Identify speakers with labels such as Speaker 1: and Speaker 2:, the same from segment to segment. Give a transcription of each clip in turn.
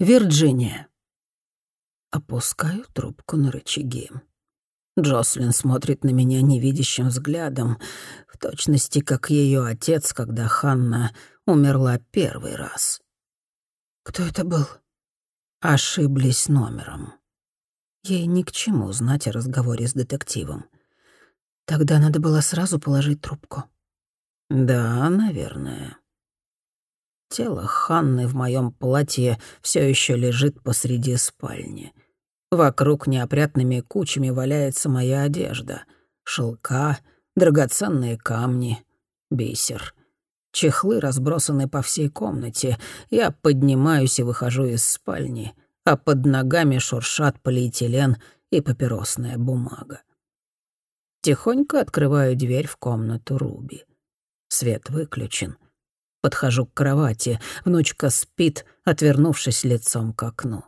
Speaker 1: Вирджиния. Опускаю трубку на рычаги. Джослин смотрит на меня невидящим взглядом, в точности как ее отец, когда Ханна умерла первый раз. Кто это был? Ошиблись номером. Ей ни к чему знать о разговоре с детективом. Тогда надо было сразу положить трубку. Да, наверное. Тело Ханны в моем платье все еще лежит посреди спальни — Вокруг неопрятными кучами валяется моя одежда. Шелка, драгоценные камни, бисер. Чехлы разбросаны по всей комнате. Я поднимаюсь и выхожу из спальни, а под ногами шуршат полиэтилен и папиросная бумага. Тихонько открываю дверь в комнату Руби. Свет выключен. Подхожу к кровати. Внучка спит, отвернувшись лицом к окну.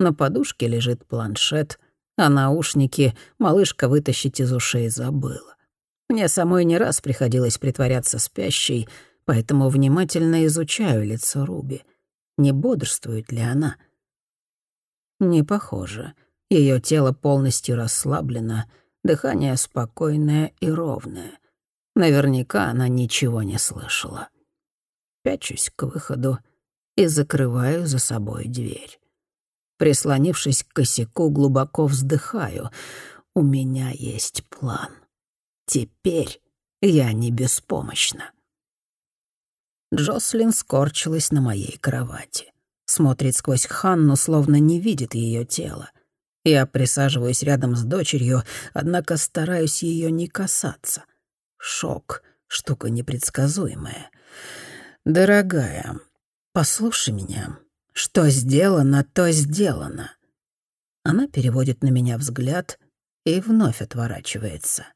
Speaker 1: На подушке лежит планшет, а наушники малышка вытащить из ушей забыла. Мне самой не раз приходилось притворяться спящей, поэтому внимательно изучаю лицо Руби. Не бодрствует ли она? Не похоже. Ее тело полностью расслаблено, дыхание спокойное и ровное. Наверняка она ничего не слышала. Пячусь к выходу и закрываю за собой дверь. Прислонившись к косяку, глубоко вздыхаю. У меня есть план. Теперь я не беспомощна. Джослин скорчилась на моей кровати. Смотрит сквозь Ханну, словно не видит ее тело. Я присаживаюсь рядом с дочерью, однако стараюсь ее не касаться. Шок — штука непредсказуемая. «Дорогая, послушай меня. Что сделано, то сделано. Она переводит на меня взгляд и вновь отворачивается.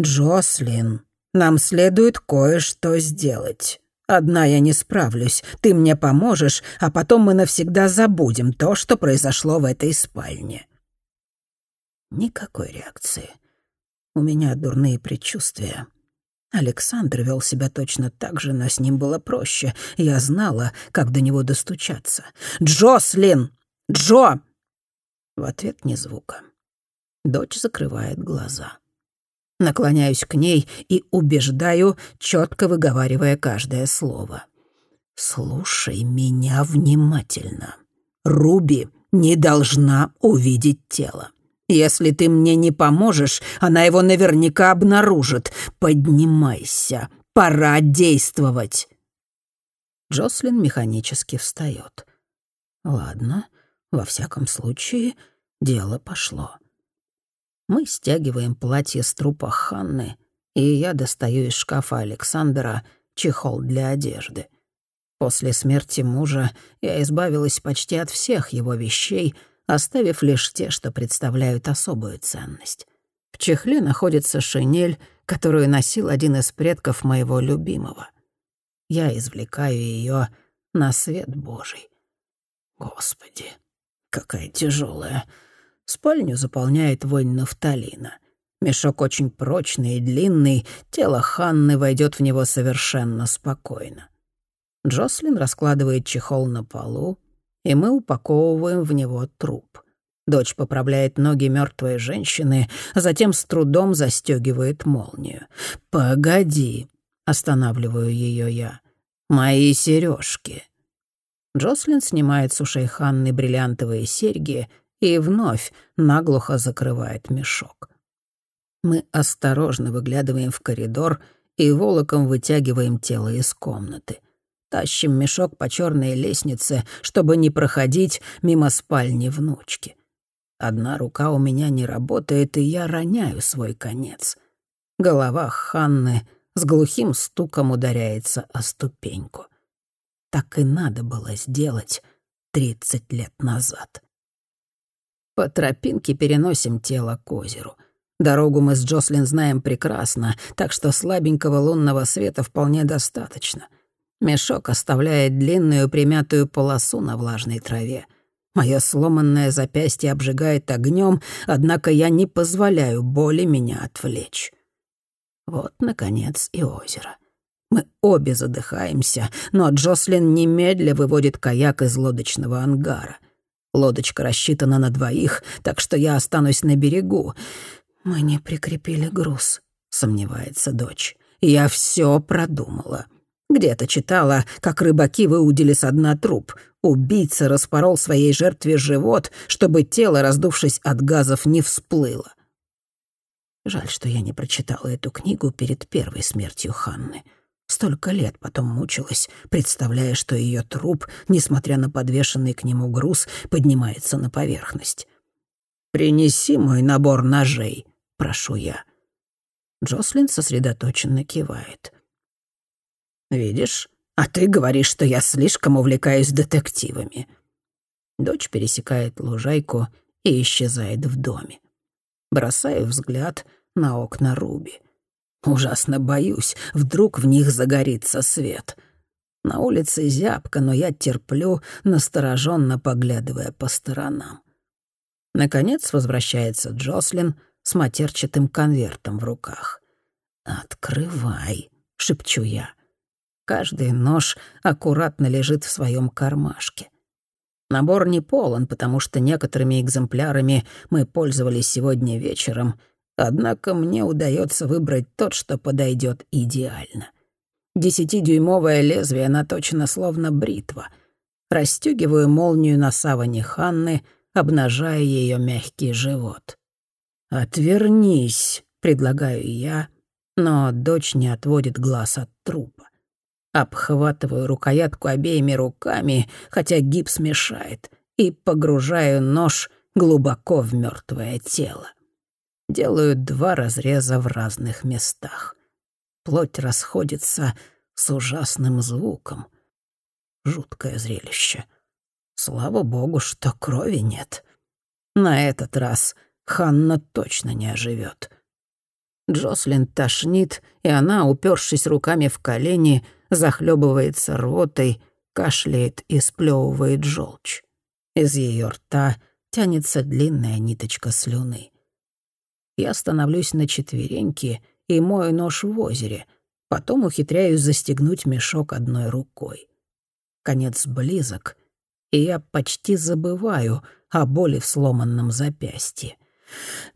Speaker 1: «Джослин, нам следует кое-что сделать. Одна я не справлюсь, ты мне поможешь, а потом мы навсегда забудем то, что произошло в этой спальне». Никакой реакции. У меня дурные предчувствия. Александр вел себя точно так же, но с ним было проще. Я знала, как до него достучаться. «Джослин! Джо!» В ответ ни звука. Дочь закрывает глаза. Наклоняюсь к ней и убеждаю, четко выговаривая каждое слово. «Слушай меня внимательно. Руби не должна увидеть тело. Если ты мне не поможешь, она его наверняка обнаружит. Поднимайся, пора действовать. Джослин механически встает. Ладно, во всяком случае, дело пошло. Мы стягиваем платье с трупа Ханны, и я достаю из шкафа Александра чехол для одежды. После смерти мужа я избавилась почти от всех его вещей — оставив лишь те, что представляют особую ценность. В чехле находится шинель, которую носил один из предков моего любимого. Я извлекаю ее на свет Божий. Господи, какая тяжелая. Спальню заполняет вонь нафталина. Мешок очень прочный и длинный, тело Ханны войдет в него совершенно спокойно. Джослин раскладывает чехол на полу, и мы упаковываем в него труп. Дочь поправляет ноги мертвой женщины, затем с трудом застегивает молнию. «Погоди», — останавливаю ее я, — «мои сережки. Джослин снимает с ушей Ханны бриллиантовые серьги и вновь наглухо закрывает мешок. Мы осторожно выглядываем в коридор и волоком вытягиваем тело из комнаты — Тащим мешок по черной лестнице, чтобы не проходить мимо спальни внучки. Одна рука у меня не работает, и я роняю свой конец. Голова Ханны с глухим стуком ударяется о ступеньку. Так и надо было сделать тридцать лет назад. По тропинке переносим тело к озеру. Дорогу мы с Джослин знаем прекрасно, так что слабенького лунного света вполне достаточно — Мешок оставляет длинную примятую полосу на влажной траве. Мое сломанное запястье обжигает огнем, однако я не позволяю боли меня отвлечь. Вот, наконец, и озеро. Мы обе задыхаемся, но Джослин немедля выводит каяк из лодочного ангара. Лодочка рассчитана на двоих, так что я останусь на берегу. «Мы не прикрепили груз», — сомневается дочь. «Я все продумала. Где-то читала, как рыбаки выудили со дна труп. Убийца распорол своей жертве живот, чтобы тело, раздувшись от газов, не всплыло. Жаль, что я не прочитала эту книгу перед первой смертью Ханны. Столько лет потом мучилась, представляя, что ее труп, несмотря на подвешенный к нему груз, поднимается на поверхность. «Принеси мой набор ножей», — прошу я. Джослин сосредоточенно кивает. «Видишь, а ты говоришь, что я слишком увлекаюсь детективами». Дочь пересекает лужайку и исчезает в доме. Бросаю взгляд на окна Руби. Ужасно боюсь, вдруг в них загорится свет. На улице зябко, но я терплю, настороженно поглядывая по сторонам. Наконец возвращается Джослин с матерчатым конвертом в руках. «Открывай», — шепчу я. Каждый нож аккуратно лежит в своем кармашке. Набор не полон, потому что некоторыми экземплярами мы пользовались сегодня вечером, однако мне удается выбрать тот, что подойдет идеально. Десятидюймовое лезвие наточено словно бритва. Растёгиваю молнию на саване Ханны, обнажая ее мягкий живот. «Отвернись», — предлагаю я, но дочь не отводит глаз от трупа. Обхватываю рукоятку обеими руками, хотя гипс мешает, и погружаю нож глубоко в мертвое тело. Делаю два разреза в разных местах. Плоть расходится с ужасным звуком. Жуткое зрелище. Слава богу, что крови нет. На этот раз Ханна точно не оживет. Джослин тошнит, и она, упершись руками в колени, — захлебывается рвотой, кашляет и сплевывает желчь. Из ее рта тянется длинная ниточка слюны. Я становлюсь на четвереньки и мою нож в озере, потом ухитряюсь застегнуть мешок одной рукой. Конец близок, и я почти забываю о боли в сломанном запястье.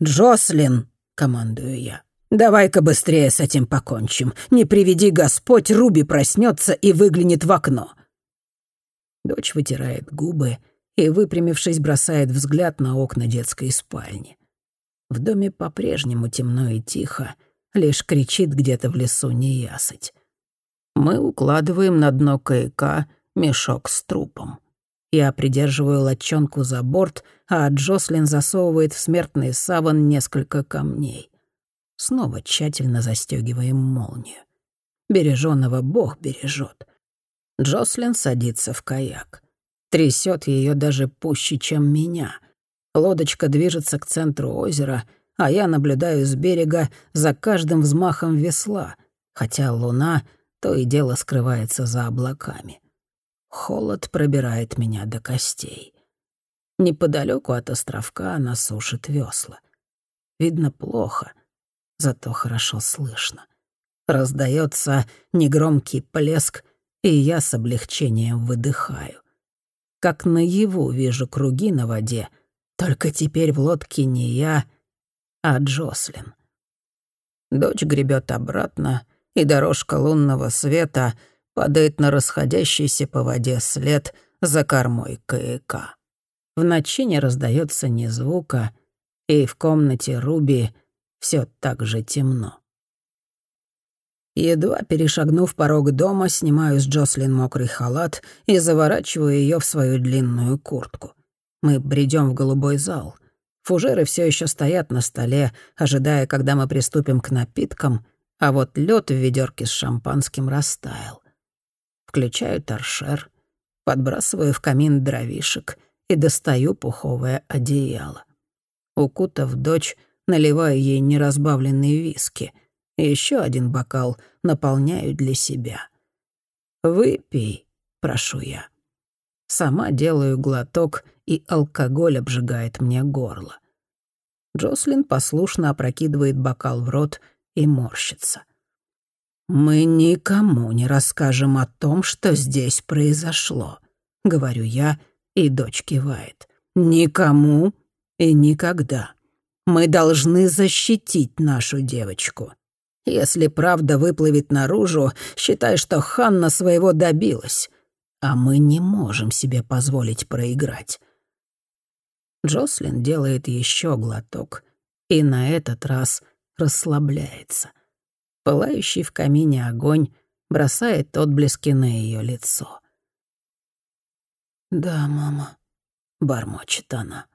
Speaker 1: «Джослин!» — командую я. Давай-ка быстрее с этим покончим. Не приведи Господь, Руби проснется и выглянет в окно. Дочь вытирает губы и, выпрямившись, бросает взгляд на окна детской спальни. В доме по-прежнему темно и тихо, лишь кричит где-то в лесу неясыть. Мы укладываем на дно каяка мешок с трупом. Я придерживаю лодчонку за борт, а Джослин засовывает в смертный саван несколько камней. Снова тщательно застегиваем молнию. Береженного Бог бережет. Джослин садится в каяк. Трясет ее даже пуще, чем меня. Лодочка движется к центру озера, а я наблюдаю с берега за каждым взмахом весла, хотя луна то и дело скрывается за облаками. Холод пробирает меня до костей. Неподалеку от островка она сушит весла. Видно плохо — зато хорошо слышно. Раздается негромкий плеск, и я с облегчением выдыхаю. Как наяву вижу круги на воде, только теперь в лодке не я, а Джослин. Дочь гребет обратно, и дорожка лунного света падает на расходящийся по воде след за кормой каяка. В ночи не раздается ни звука, и в комнате Руби все так же темно. Едва перешагнув порог дома, снимаю с Джослин мокрый халат и заворачиваю ее в свою длинную куртку. Мы бредем в голубой зал. Фужеры все еще стоят на столе, ожидая, когда мы приступим к напиткам, а вот лед в ведерке с шампанским растаял. Включаю торшер, подбрасываю в камин дровишек и достаю пуховое одеяло. Укутав дочь, наливаю ей неразбавленные виски. Еще один бокал наполняю для себя. «Выпей», — прошу я. Сама делаю глоток, и алкоголь обжигает мне горло. Джослин послушно опрокидывает бокал в рот и морщится. «Мы никому не расскажем о том, что здесь произошло», — говорю я, и дочь кивает. «Никому и никогда. Мы должны защитить нашу девочку. Если правда выплывет наружу, считай, что Ханна своего добилась. А мы не можем себе позволить проиграть». Джослин делает еще глоток и на этот раз расслабляется — Пылающий в камине огонь бросает отблески на ее лицо. «Да, мама», — бормочет она.